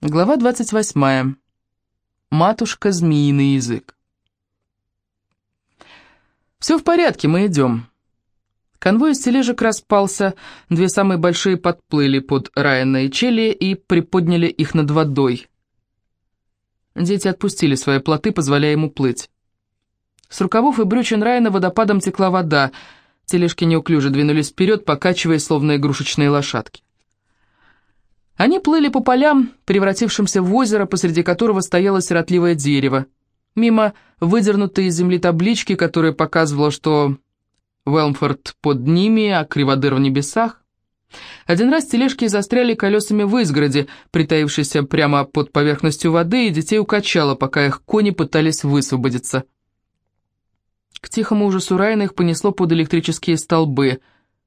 Глава 28. Матушка змеиный язык. «Все в порядке, мы идем». Конвой из тележек распался, две самые большие подплыли под Райана и Челли и приподняли их над водой. Дети отпустили свои плоты, позволяя ему плыть. С рукавов и брючин Райана водопадом текла вода, тележки неуклюже двинулись вперед, покачиваясь, словно игрушечные лошадки. Они плыли по полям, превратившимся в озеро, посреди которого стояло сиротливое дерево. Мимо выдернутой из земли таблички, которая показывала, что Велмфорд под ними, а Криводыр в небесах. Один раз тележки застряли колесами в изгороде, притаившейся прямо под поверхностью воды, и детей укачало, пока их кони пытались высвободиться. К тихому ужасу Райана их понесло под электрические столбы,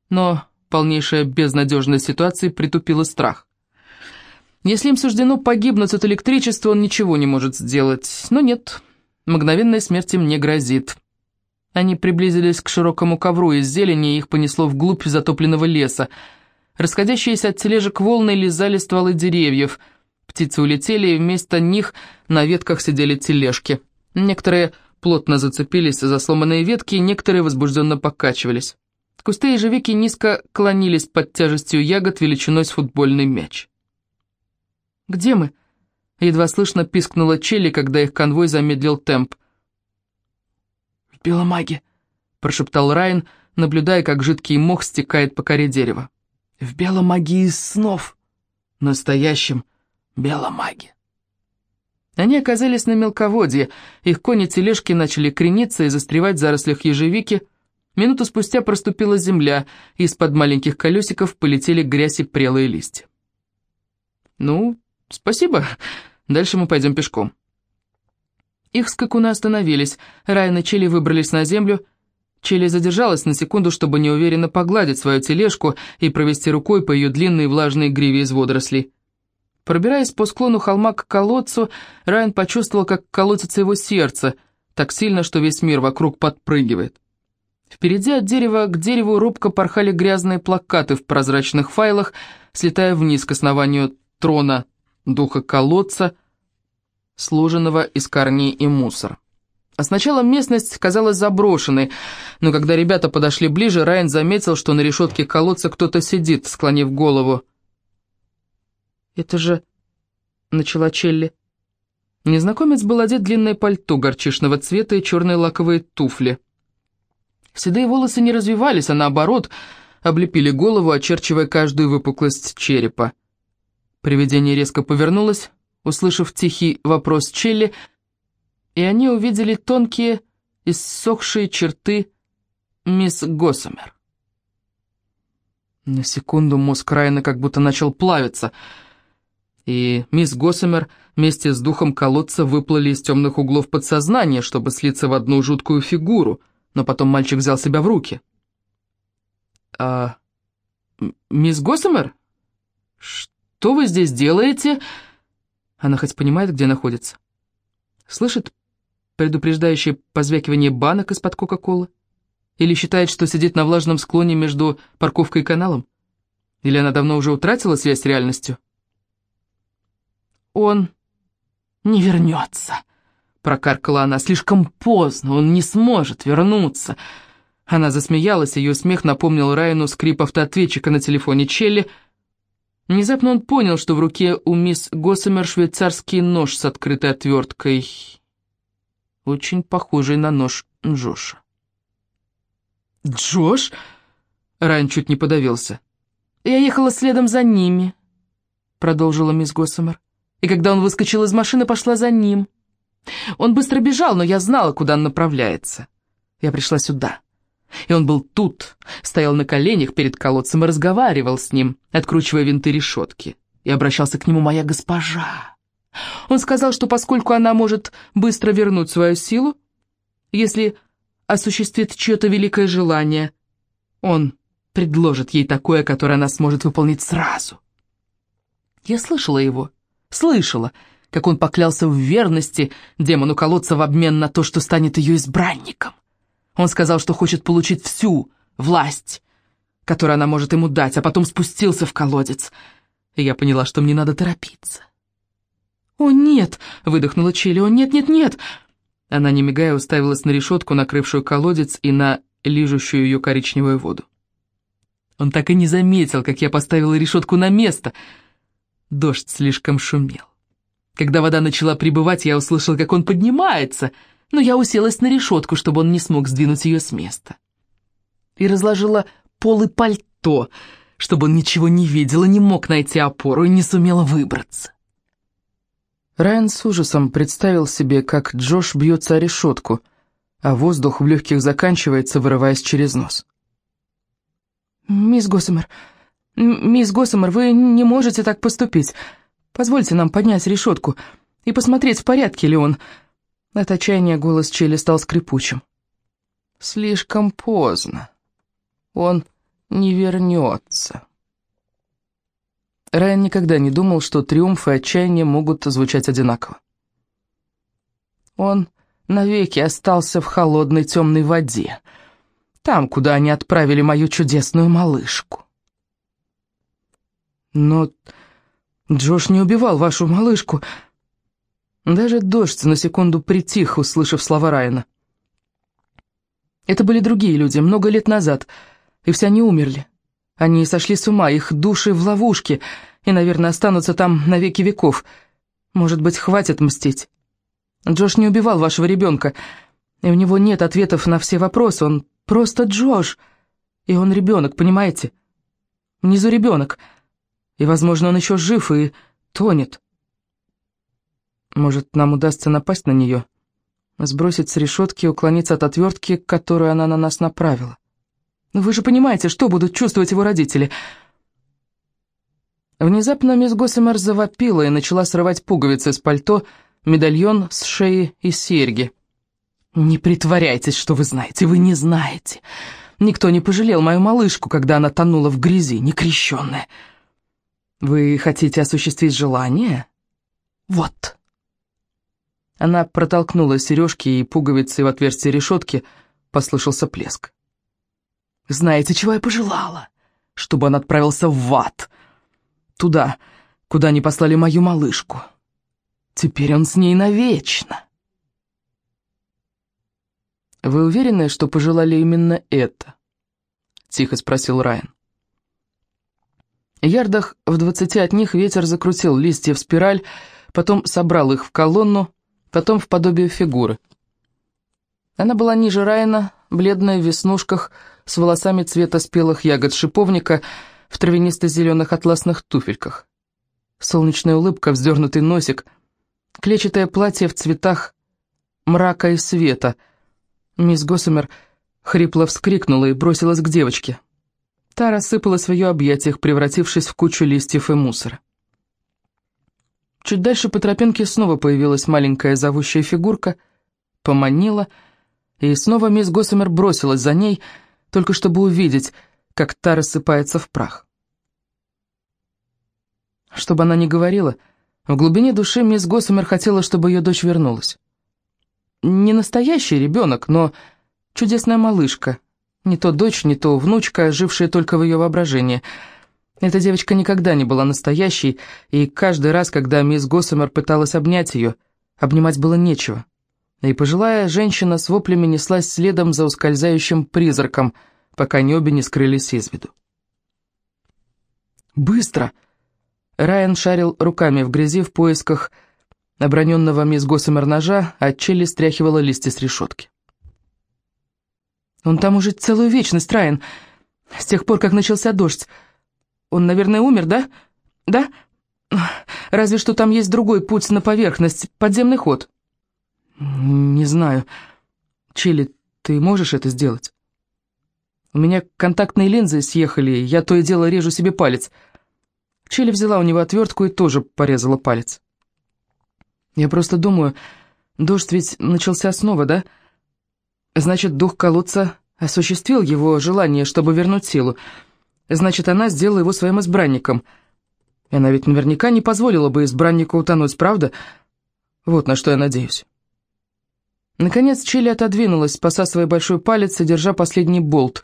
но полнейшая безнадежность ситуации притупила страх. Если им суждено погибнуть от электричества, он ничего не может сделать. Но нет, мгновенная смерть им не грозит. Они приблизились к широкому ковру из зелени, и их понесло вглубь затопленного леса. Расходящиеся от тележек волны лизали стволы деревьев. Птицы улетели, и вместо них на ветках сидели тележки. Некоторые плотно зацепились за сломанные ветки, некоторые возбужденно покачивались. Кусты ежевики низко клонились под тяжестью ягод величиной с футбольный мяч. «Где мы?» Едва слышно пискнула Челли, когда их конвой замедлил темп. «В Беломаге», — прошептал Райан, наблюдая, как жидкий мох стекает по коре дерева. «В Беломаге из снов. Настоящем Беломаге». Они оказались на мелководье, их кони-тележки начали крениться и застревать в зарослях ежевики. Минуту спустя проступила земля, и из-под маленьких колесиков полетели грязь и прелые листья. «Ну, «Спасибо. Дальше мы пойдем пешком». Их скакуны остановились. Райан и Чили выбрались на землю. Чили задержалась на секунду, чтобы неуверенно погладить свою тележку и провести рукой по ее длинной влажной гриве из водорослей. Пробираясь по склону холма к колодцу, Райан почувствовал, как колотится его сердце, так сильно, что весь мир вокруг подпрыгивает. Впереди от дерева к дереву робко порхали грязные плакаты в прозрачных файлах, слетая вниз к основанию трона духа колодца, сложенного из корней и мусора. А сначала местность казалась заброшенной, но когда ребята подошли ближе, Райан заметил, что на решетке колодца кто-то сидит, склонив голову. «Это же...» — начала Челли. Незнакомец был одет длинное пальто горчишного цвета и черные лаковые туфли. Седые волосы не развивались, а наоборот, облепили голову, очерчивая каждую выпуклость черепа. Привидение резко повернулось, услышав тихий вопрос Челли, и они увидели тонкие, иссохшие черты мисс Госсомер. На секунду мозг Райана как будто начал плавиться, и мисс Госсомер вместе с духом колодца выплыли из темных углов подсознания, чтобы слиться в одну жуткую фигуру, но потом мальчик взял себя в руки. «А... мисс Госсомер? Что?» Что вы здесь делаете?» Она хоть понимает, где находится? Слышит предупреждающее позвякивание банок из-под Кока-Колы? Или считает, что сидит на влажном склоне между парковкой и каналом? Или она давно уже утратила связь с реальностью? «Он не вернется», — прокаркала она. «Слишком поздно, он не сможет вернуться». Она засмеялась, ее смех напомнил Райану скрип автоответчика на телефоне Челли — Внезапно он понял, что в руке у мисс Госсомер швейцарский нож с открытой отверткой, очень похожий на нож Джоша. «Джош?» — Райан чуть не подавился. «Я ехала следом за ними», — продолжила мисс Госсомер. «И когда он выскочил из машины, пошла за ним. Он быстро бежал, но я знала, куда он направляется. Я пришла сюда». И он был тут, стоял на коленях перед колодцем и разговаривал с ним, откручивая винты решетки. И обращался к нему моя госпожа. Он сказал, что поскольку она может быстро вернуть свою силу, если осуществит чье-то великое желание, он предложит ей такое, которое она сможет выполнить сразу. Я слышала его, слышала, как он поклялся в верности демону колодца в обмен на то, что станет ее избранником. Он сказал, что хочет получить всю власть, которую она может ему дать, а потом спустился в колодец. И я поняла, что мне надо торопиться. «О, нет!» — выдохнула Чили. «О, нет, нет, нет!» Она, не мигая, уставилась на решетку, накрывшую колодец, и на лижущую ее коричневую воду. Он так и не заметил, как я поставила решетку на место. Дождь слишком шумел. Когда вода начала прибывать, я услышал, как он поднимается, но я уселась на решетку, чтобы он не смог сдвинуть ее с места. И разложила пол и пальто, чтобы он ничего не видел и не мог найти опору и не сумел выбраться. Райан с ужасом представил себе, как Джош бьется о решетку, а воздух в легких заканчивается, вырываясь через нос. «Мисс Госсомер, мисс Госсомер, вы не можете так поступить. Позвольте нам поднять решетку и посмотреть, в порядке ли он». От отчаяния голос Челли стал скрипучим. «Слишком поздно. Он не вернется». Райан никогда не думал, что триумф и отчаяние могут звучать одинаково. Он навеки остался в холодной темной воде, там, куда они отправили мою чудесную малышку. Но Джош не убивал вашу малышку. Даже дождь на секунду притих, услышав слова Райана. Это были другие люди, много лет назад, и все они умерли. Они сошли с ума, их души в ловушке, и, наверное, останутся там навеки веков. Может быть, хватит мстить. Джош не убивал вашего ребенка, и у него нет ответов на все вопросы, он просто Джош, и он ребенок, понимаете? Внизу ребенок — и, возможно, он еще жив и тонет. Может, нам удастся напасть на нее, сбросить с решетки и уклониться от отвертки, которую она на нас направила. Но вы же понимаете, что будут чувствовать его родители. Внезапно мисс Госсемер завопила и начала срывать пуговицы с пальто, медальон с шеи и серьги. «Не притворяйтесь, что вы знаете, вы не знаете. Никто не пожалел мою малышку, когда она тонула в грязи, некрещенная». «Вы хотите осуществить желание?» «Вот». Она протолкнула сережки и пуговицы в отверстие решетки, послышался плеск. «Знаете, чего я пожелала? Чтобы он отправился в ад. Туда, куда они послали мою малышку. Теперь он с ней навечно». «Вы уверены, что пожелали именно это?» — тихо спросил Райан. Ярдах в двадцати от них ветер закрутил листья в спираль, потом собрал их в колонну, потом в подобие фигуры. Она была ниже Райана, бледная в веснушках, с волосами цвета спелых ягод шиповника, в травянисто-зеленых атласных туфельках. Солнечная улыбка, вздернутый носик, клетчатое платье в цветах мрака и света. Мисс Госсомер хрипло вскрикнула и бросилась к девочке. Та рассыпалась в ее объятиях, превратившись в кучу листьев и мусора. Чуть дальше по тропинке снова появилась маленькая зовущая фигурка, поманила, и снова мисс Госсомер бросилась за ней, только чтобы увидеть, как та рассыпается в прах. Что бы она ни говорила, в глубине души мисс Госсомер хотела, чтобы ее дочь вернулась. Не настоящий ребенок, но чудесная малышка — не то дочь, не то внучка, жившая только в ее воображении. Эта девочка никогда не была настоящей, и каждый раз, когда мисс Госсомер пыталась обнять ее, обнимать было нечего. И пожилая женщина с воплями неслась следом за ускользающим призраком, пока они обе не скрылись из виду. «Быстро!» Райан шарил руками в грязи в поисках оброненного мисс Госсомер ножа, а Челли стряхивала листья с решетки. Он там уже целую вечность, Райан. С тех пор, как начался дождь. Он, наверное, умер, да? Да? Разве что там есть другой путь на поверхность, подземный ход. Не знаю. Чили, ты можешь это сделать? У меня контактные линзы съехали, я то и дело режу себе палец. Чили взяла у него отвертку и тоже порезала палец. Я просто думаю, дождь ведь начался снова, да? Значит, дух колодца осуществил его желание, чтобы вернуть силу. Значит, она сделала его своим избранником. И она ведь наверняка не позволила бы избраннику утонуть, правда? Вот на что я надеюсь. Наконец Чили отодвинулась, посасывая большой палец и держа последний болт.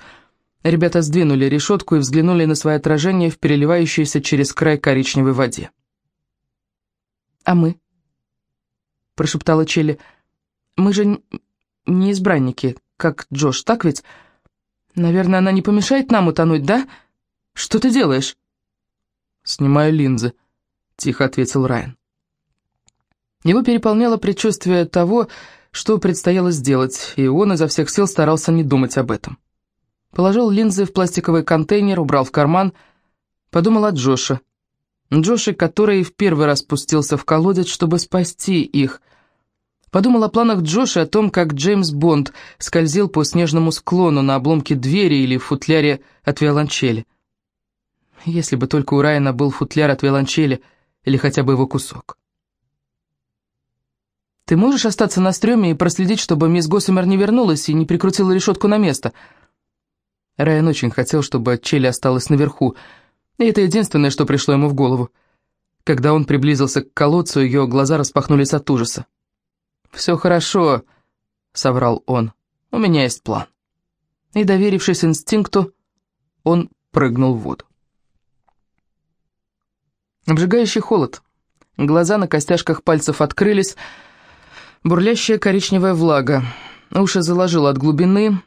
Ребята сдвинули решетку и взглянули на свое отражение в переливающейся через край коричневой воде. «А мы?» прошептала Челли. «Мы же не избранники, как Джош, так ведь? Наверное, она не помешает нам утонуть, да? Что ты делаешь?» «Снимаю линзы», — тихо ответил Райан. Его переполняло предчувствие того, что предстояло сделать, и он изо всех сил старался не думать об этом. Положил линзы в пластиковый контейнер, убрал в карман, подумал о Джоше. Джоше, который в первый раз спустился в колодец, чтобы спасти их. Подумал о планах Джоша, о том, как Джеймс Бонд скользил по снежному склону на обломке двери или футляре от виолончели. Если бы только у Райана был футляр от виолончели, или хотя бы его кусок. «Ты можешь остаться на стреме и проследить, чтобы мисс Госсомер не вернулась и не прикрутила решетку на место?» Райан очень хотел, чтобы Челли осталась наверху, и это единственное, что пришло ему в голову. Когда он приблизился к колодцу, ее глаза распахнулись от ужаса. «Все хорошо», — соврал он, — «у меня есть план». И, доверившись инстинкту, он прыгнул в воду. Обжигающий холод. Глаза на костяшках пальцев открылись, бурлящая коричневая влага. Уши заложило от глубины.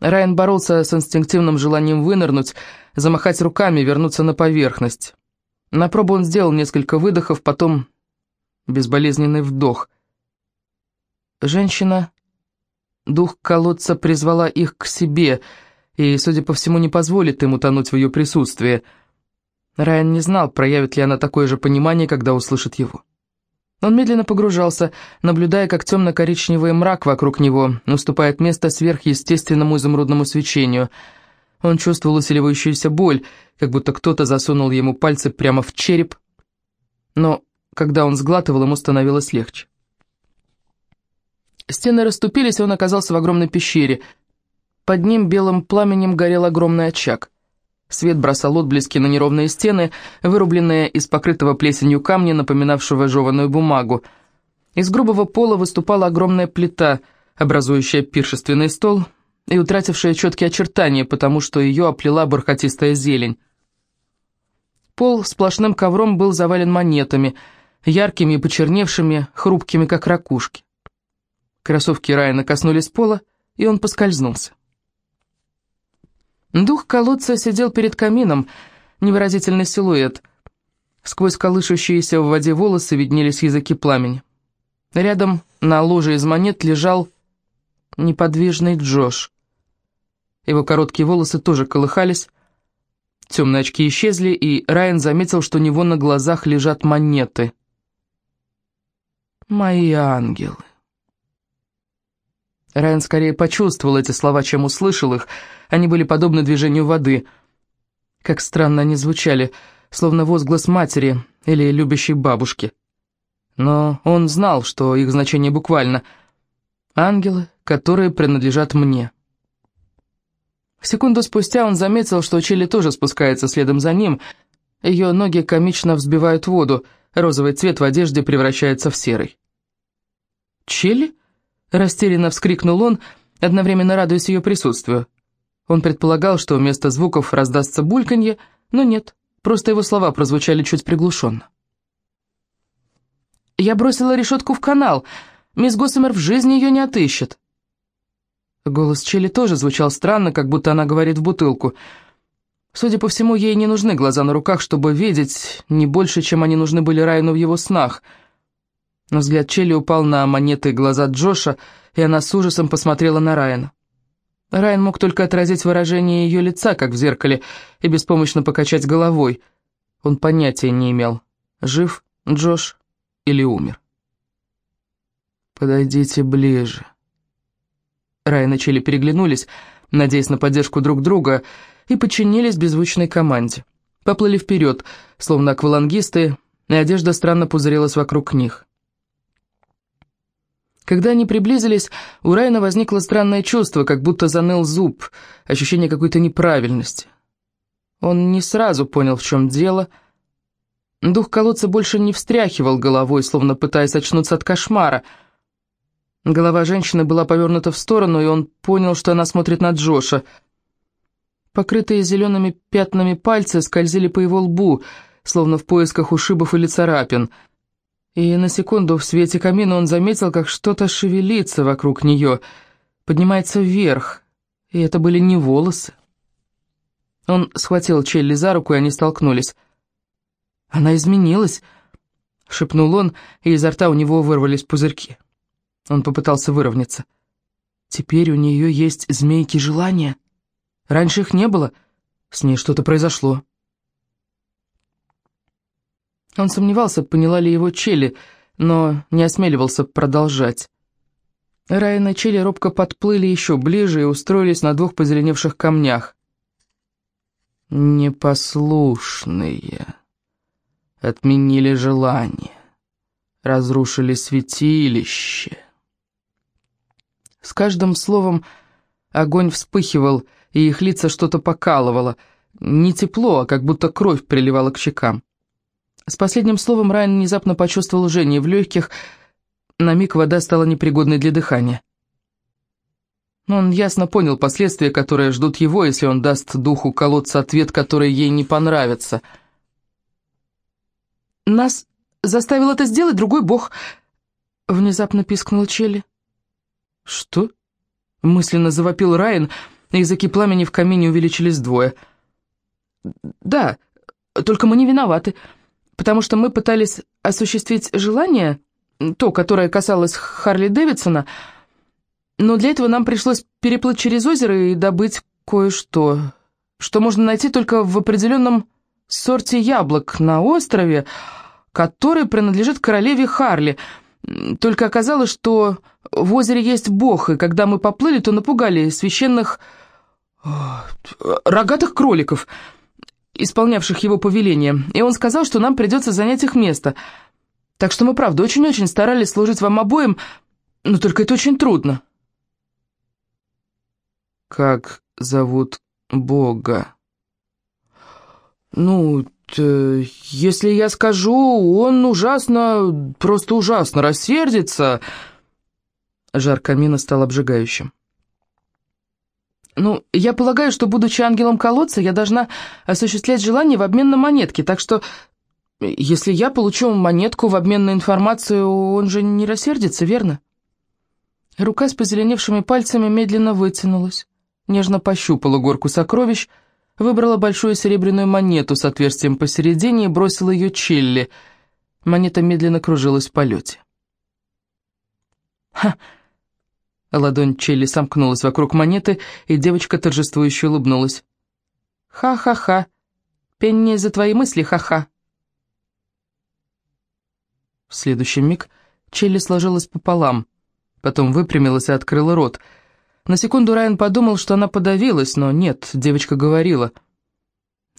Райан боролся с инстинктивным желанием вынырнуть, замахать руками, вернуться на поверхность. На пробу он сделал несколько выдохов, потом безболезненный вдох. Женщина, дух колодца, призвала их к себе и, судя по всему, не позволит им утонуть в ее присутствии. Райан не знал, проявит ли она такое же понимание, когда услышит его. Он медленно погружался, наблюдая, как темно-коричневый мрак вокруг него уступает место сверхъестественному изумрудному свечению. Он чувствовал усиливающуюся боль, как будто кто-то засунул ему пальцы прямо в череп. Но когда он сглатывал, ему становилось легче. Стены расступились, и он оказался в огромной пещере. Под ним белым пламенем горел огромный очаг. Свет бросал отблески на неровные стены, вырубленные из покрытого плесенью камня, напоминавшего жеванную бумагу. Из грубого пола выступала огромная плита, образующая пиршественный стол и утратившая четкие очертания, потому что ее оплела бархатистая зелень. Пол сплошным ковром был завален монетами, яркими и почерневшими, хрупкими, как ракушки. Кроссовки Райана коснулись пола, и он поскользнулся. Дух колодца сидел перед камином, невыразительный силуэт. Сквозь колышущиеся в воде волосы виднелись языки пламени. Рядом на ложе из монет лежал неподвижный Джош. Его короткие волосы тоже колыхались, темные очки исчезли, и Райан заметил, что у него на глазах лежат монеты. «Мои ангелы». Райан скорее почувствовал эти слова, чем услышал их. Они были подобны движению воды. Как странно они звучали, словно возглас матери или любящей бабушки. Но он знал, что их значение буквально. «Ангелы, которые принадлежат мне». Секунду спустя он заметил, что Чили тоже спускается следом за ним. Ее ноги комично взбивают воду, розовый цвет в одежде превращается в серый. «Чили?» Растерянно вскрикнул он, одновременно радуясь ее присутствию. Он предполагал, что вместо звуков раздастся бульканье, но нет, просто его слова прозвучали чуть приглушенно. «Я бросила решетку в канал. Мисс Госсомер в жизни ее не отыщет». Голос Челли тоже звучал странно, как будто она говорит в бутылку. Судя по всему, ей не нужны глаза на руках, чтобы видеть не больше, чем они нужны были Райну в его снах — но взгляд Челли упал на монеты глаза Джоша, и она с ужасом посмотрела на Райана. Райан мог только отразить выражение ее лица, как в зеркале, и беспомощно покачать головой. Он понятия не имел, жив Джош или умер. «Подойдите ближе». Райан и Челли переглянулись, надеясь на поддержку друг друга, и подчинились беззвучной команде. Поплыли вперед, словно аквалангисты, и одежда странно пузырилась вокруг них. Когда они приблизились, у Райана возникло странное чувство, как будто заныл зуб, ощущение какой-то неправильности. Он не сразу понял, в чем дело. Дух колодца больше не встряхивал головой, словно пытаясь очнуться от кошмара. Голова женщины была повернута в сторону, и он понял, что она смотрит на Джоша. Покрытые зелеными пятнами пальцы скользили по его лбу, словно в поисках ушибов или царапин — И на секунду в свете камина он заметил, как что-то шевелится вокруг нее, поднимается вверх, и это были не волосы. Он схватил Челли за руку, и они столкнулись. «Она изменилась», — шепнул он, и изо рта у него вырвались пузырьки. Он попытался выровняться. «Теперь у нее есть змейки желания. Раньше их не было. С ней что-то произошло». Он сомневался, поняла ли его Челли, но не осмеливался продолжать. Райан и Челли робко подплыли еще ближе и устроились на двух позеленевших камнях. «Непослушные. Отменили желание. Разрушили святилище». С каждым словом огонь вспыхивал, и их лица что-то покалывало. Не тепло, а как будто кровь приливала к щекам. С последним словом Райан внезапно почувствовал жжение в легких. На миг вода стала непригодной для дыхания. Он ясно понял последствия, которые ждут его, если он даст духу колодца ответ, который ей не понравится. «Нас заставил это сделать другой бог», — внезапно пискнул Челли. «Что?» — мысленно завопил Райан, языки пламени в камине увеличились вдвое. «Да, только мы не виноваты», — потому что мы пытались осуществить желание, то, которое касалось Харли Дэвидсона, но для этого нам пришлось переплыть через озеро и добыть кое-что, что можно найти только в определенном сорте яблок на острове, который принадлежит королеве Харли. Только оказалось, что в озере есть бог, и когда мы поплыли, то напугали священных рогатых кроликов — исполнявших его повеление, и он сказал, что нам придется занять их место. Так что мы, правда, очень-очень старались служить вам обоим, но только это очень трудно». «Как зовут Бога?» «Ну, если я скажу, он ужасно, просто ужасно рассердится». Жар камина стал обжигающим. «Ну, я полагаю, что, будучи ангелом колодца, я должна осуществлять желание в обмен на монетки, так что, если я получу монетку в обмен на информацию, он же не рассердится, верно?» Рука с позеленевшими пальцами медленно вытянулась, нежно пощупала горку сокровищ, выбрала большую серебряную монету с отверстием посередине и бросила ее Челли. Монета медленно кружилась в полете. «Ха!» Ладонь Челли сомкнулась вокруг монеты, и девочка торжествующе улыбнулась. «Ха-ха-ха! Пенни за твои мысли, ха-ха!» В следующий миг Челли сложилась пополам, потом выпрямилась и открыла рот. На секунду Райан подумал, что она подавилась, но нет, девочка говорила.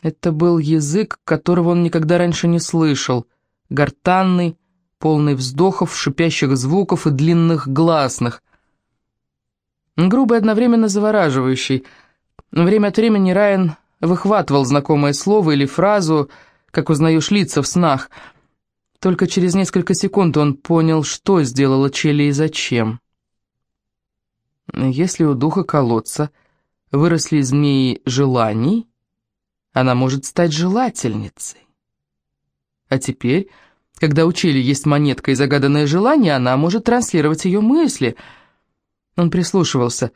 Это был язык, которого он никогда раньше не слышал, гортанный, полный вздохов, шипящих звуков и длинных гласных. Грубый одновременно завораживающий. Время от времени Райан выхватывал знакомое слово или фразу, как узнаешь лица в снах. Только через несколько секунд он понял, что сделала Челли и зачем. Если у духа колодца выросли змеи желаний, она может стать желательницей. А теперь, когда у Челли есть монетка и загаданное желание, она может транслировать ее мысли — он прислушивался.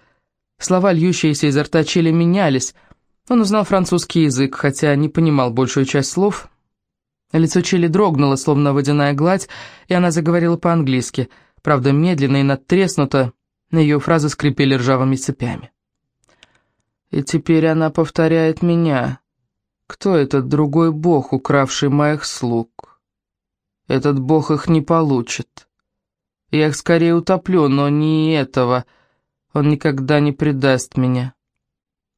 Слова, льющиеся изо рта Чели, менялись. Он узнал французский язык, хотя не понимал большую часть слов. Лицо Чели дрогнуло, словно водяная гладь, и она заговорила по-английски. Правда, медленно и надтреснуто, ее фразы скрипели ржавыми цепями. «И теперь она повторяет меня. Кто этот другой бог, укравший моих слуг? Этот бог их не получит». Я их скорее утоплю, но не этого. Он никогда не предаст меня.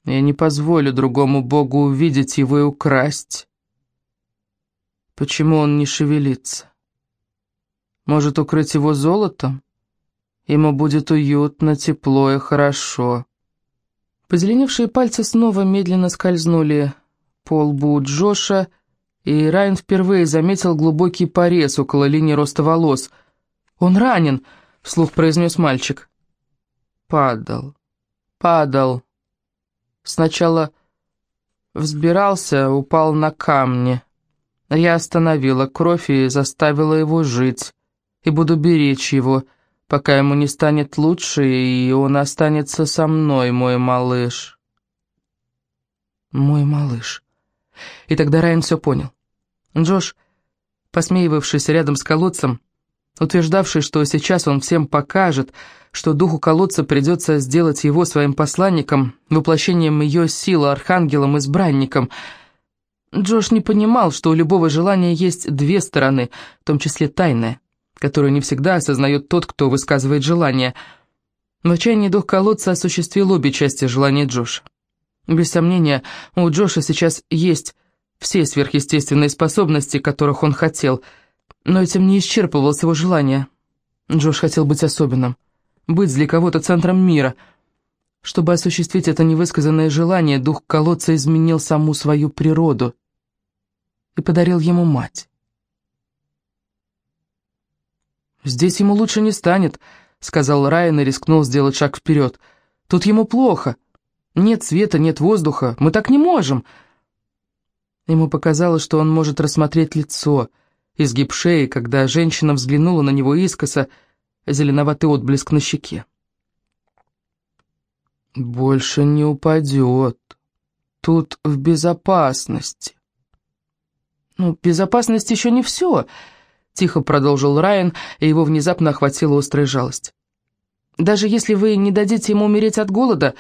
Я не позволю другому богу увидеть его и украсть. Почему он не шевелится? Может, укрыть его золотом? Ему будет уютно, тепло и хорошо. Позеленевшие пальцы снова медленно скользнули по лбу Джоша, и Райан впервые заметил глубокий порез около линии роста волос — «Он ранен», — вслух произнес мальчик. «Падал, падал. Сначала взбирался, упал на камни. Я остановила кровь и заставила его жить, и буду беречь его, пока ему не станет лучше, и он останется со мной, мой малыш. Мой малыш. И тогда Райан все понял. Джош, посмеивавшийся рядом с колодцем, утверждавший, что сейчас он всем покажет, что духу колодца придется сделать его своим посланником, воплощением ее силы, архангелом-избранником — Джош не понимал, что у любого желания есть две стороны, в том числе тайная, которую не всегда осознает тот, кто высказывает желание. В отчаянии дух колодца осуществил обе части желания Джоша. Без сомнения, у Джоша сейчас есть все сверхъестественные способности, которых он хотел, но этим не исчерпывалось его желание. Джош хотел быть особенным, быть для кого-то центром мира. Чтобы осуществить это невысказанное желание, дух колодца изменил саму свою природу и подарил ему мать. «Здесь ему лучше не станет», — сказал Райан и рискнул сделать шаг вперед. «Тут ему плохо. Нет света, нет воздуха. Мы так не можем». Ему показалось, что он может рассмотреть лицо, изгиб шеи, когда женщина взглянула на него искоса, зеленоватый отблеск на щеке. «Больше не упадет. Тут в безопасности». «Ну, безопасность еще не все», — тихо продолжил Райан, и его внезапно охватила острая жалость. «Даже если вы не дадите ему умереть от голода,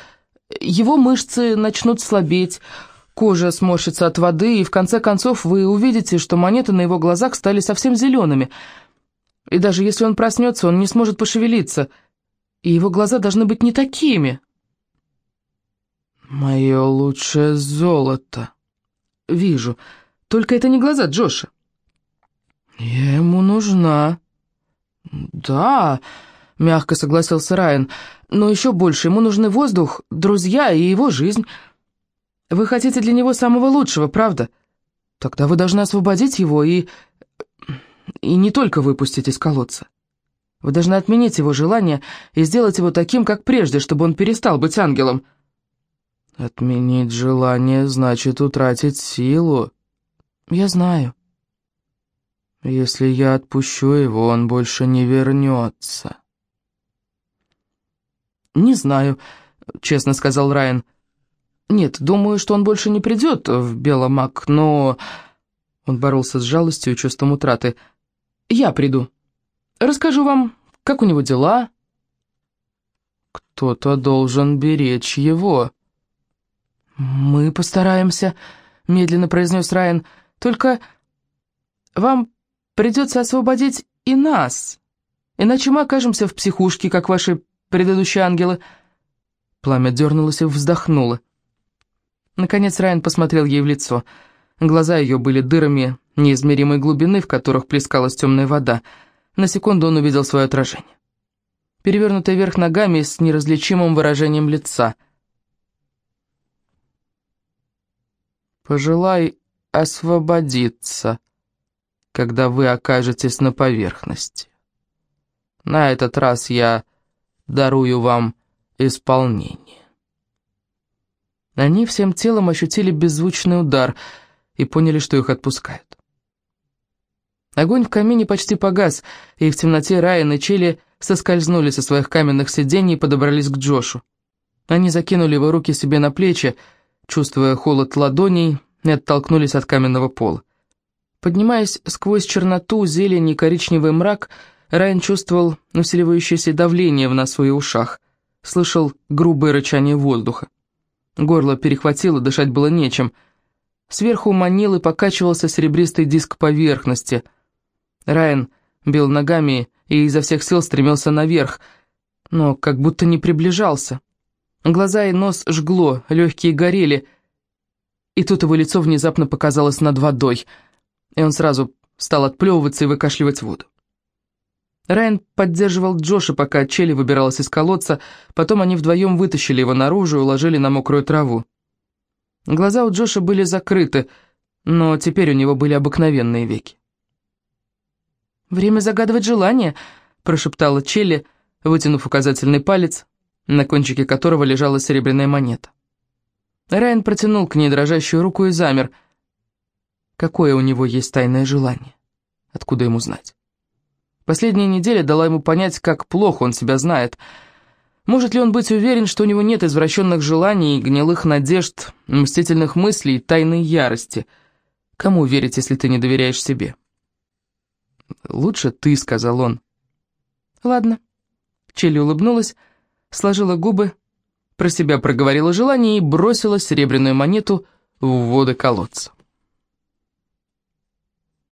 его мышцы начнут слабеть, кожа сморщится от воды, и в конце концов вы увидите, что монеты на его глазах стали совсем зелеными. И даже если он проснется, он не сможет пошевелиться, и его глаза должны быть не такими». «Мое лучшее золото». «Вижу». Только это не глаза Джоша. «Я ему нужна». «Да», — мягко согласился Райан, «но еще больше ему нужны воздух, друзья и его жизнь. Вы хотите для него самого лучшего, правда? Тогда вы должны освободить его и... и не только выпустить из колодца. Вы должны отменить его желание и сделать его таким, как прежде, чтобы он перестал быть ангелом». «Отменить желание значит утратить силу», «Я знаю». «Если я отпущу его, он больше не вернется». «Не знаю», — честно сказал Райан. «Нет, думаю, что он больше не придет в Беломак, но...» Он боролся с жалостью и чувством утраты. «Я приду. Расскажу вам, как у него дела». «Кто-то должен беречь его». «Мы постараемся», — медленно произнес Райан. Только вам придется освободить и нас, иначе мы окажемся в психушке, как ваши предыдущие ангелы». Пламя дернулось и вздохнуло. Наконец Райан посмотрел ей в лицо. Глаза ее были дырами неизмеримой глубины, в которых плескалась темная вода. На секунду он увидел свое отражение. Перевернутое вверх ногами с неразличимым выражением лица. «Пожелай освободиться, когда вы окажетесь на поверхности. На этот раз я дарую вам исполнение. Они всем телом ощутили беззвучный удар и поняли, что их отпускают. Огонь в камине почти погас, и в темноте Райан и Чили соскользнули со своих каменных сидений и подобрались к Джошу. Они закинули его руки себе на плечи, чувствуя холод ладоней, и оттолкнулись от каменного пола. Поднимаясь сквозь черноту, зелень и коричневый мрак, Райан чувствовал усиливающееся давление в носу и ушах, слышал грубое рычание воздуха. Горло перехватило, дышать было нечем. Сверху манил и покачивался серебристый диск поверхности. Райан бил ногами и изо всех сил стремился наверх, но как будто не приближался. Глаза и нос жгло, легкие горели — и тут его лицо внезапно показалось над водой, и он сразу стал отплевываться и выкашливать воду. Райан поддерживал Джоша, пока Челли выбиралась из колодца, потом они вдвоем вытащили его наружу и уложили на мокрую траву. Глаза у Джоша были закрыты, но теперь у него были обыкновенные веки. «Время загадывать желание», — прошептала Челли, вытянув указательный палец, на кончике которого лежала серебряная монета. Райан протянул к ней дрожащую руку и замер. Какое у него есть тайное желание? Откуда ему знать? Последняя неделя дала ему понять, как плохо он себя знает. Может ли он быть уверен, что у него нет извращенных желаний, гнилых надежд, мстительных мыслей, тайной ярости? Кому верить, если ты не доверяешь себе? «Лучше ты», — сказал он. «Ладно». Челли улыбнулась, сложила губы, про себя проговорила желание и бросила серебряную монету в воды колодца.